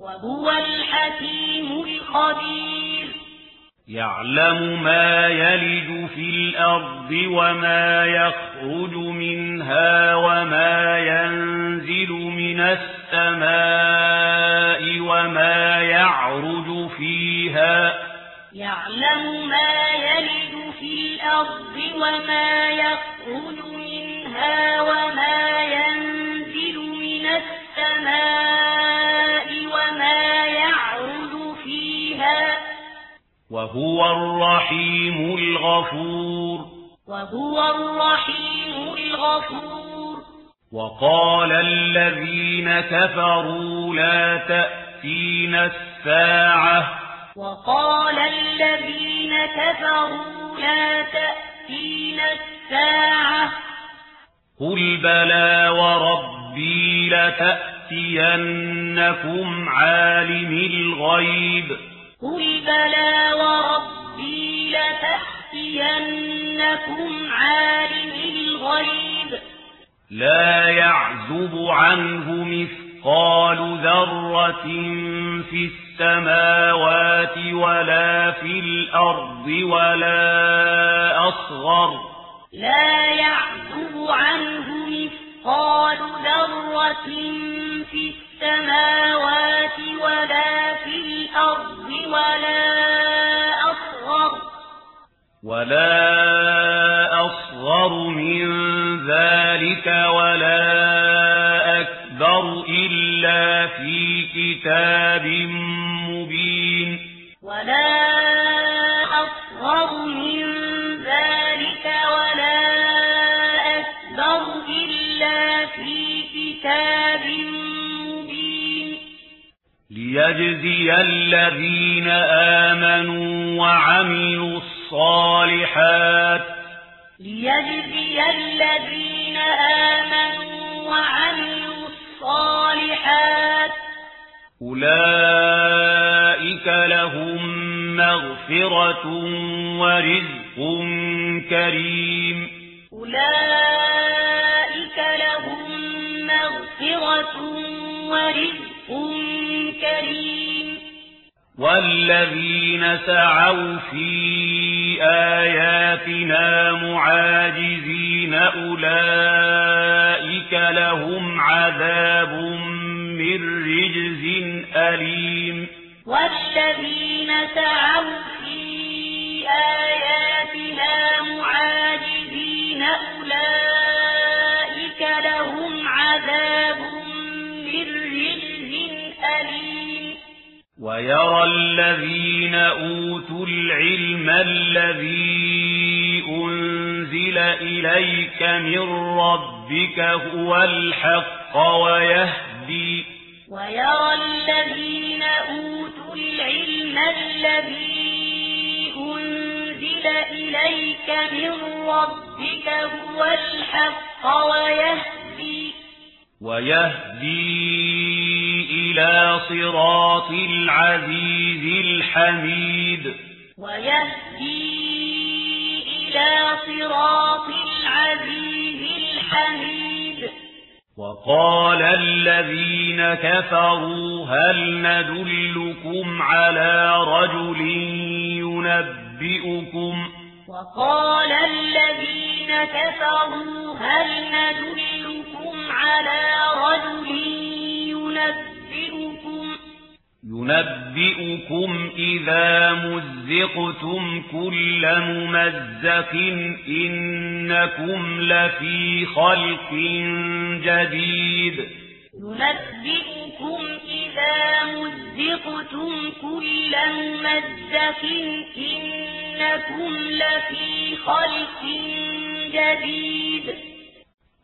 وهو الحكيم الخبير. يعلم ما يلد في الأرض وما يخرج منها وما ينزل من السماء وما يعرج فيها. يعلم ما يلد في الأرض وما يخرج منها وما ينزل وهو الرحيم الغفور وهو الرحيم الغفور وقال الذين كفروا لا تأتين الساعة وقال الذين كفروا لا تأتين الساعة قل بلى وربي لتأتينكم عالم الغيب قل يَأْتِيَنَّكُمْ عَالِمِ الْغَيْبِ لَا يَعْزُبُ عَنْهُ مِثْقَالُ ذَرَّةٍ فِي السَّمَاوَاتِ وَلَا فِي الْأَرْضِ وَلَا أَصْغَرُ لَا يَعْزُبُ عَنْهُ مِثْقَالُ ذَرَّةٍ فِي السَّمَاوَاتِ وَلَا فِي الْأَرْضِ وَلَا ولا أصغر من ذلك ولا أكبر إلا في كتاب مبين ولا أصغر من ذلك ولا أكبر إلا في كتاب مبين ليجزي الذين آمنوا وعملوا الصالحات. ليجزي الذين آمنوا وعملوا الصالحات. أولئك لهم مغفرة ورزق كريم. أولئك لهم مغفرة ورزق كريم. والذين سعوا فيه بآياتنا معاجزين أولئك لهم عذاب من رجز أليم والذين سعوا في آياتنا معاجزين وَيَرَى الَّذِينَ أُوتُوا الْعِلْمَ الَّذِي أُنْزِلَ إِلَيْكَ مِنْ رَبِّكَ هُوَ الْحَقَّ وَيَهْدِي وَيَرَى الَّذِينَ أُوتُوا الْعِلْمَ الَّذِي أُنْزِلَ إِلَيْكَ مِنْ رَبِّكَ هُوَ الْحَقَّ وَيَهْدِي وَيَهْدِي إلى صراط العزيز الحميد. ويهدي إلى صراط العزيز الحميد. وقال الذين كفروا هل ندلكم على رجل ينبئكم؟ وقال الذين كفروا هل ندلكم على رجل أُنَبِّئُكُمْ إِذَا مُزِّقْتُمْ كُلَّ مُمَزَّقٍ إِنَّكُمْ لَفِي خَلْقٍ جَدِيدٍ. أُنَبِّئُكُمْ إِذَا مُزِّقْتُمْ كُلَّ مُمَزَّقٍ إِنَّكُمْ لَفِي خَلْقٍ جَدِيدٍ.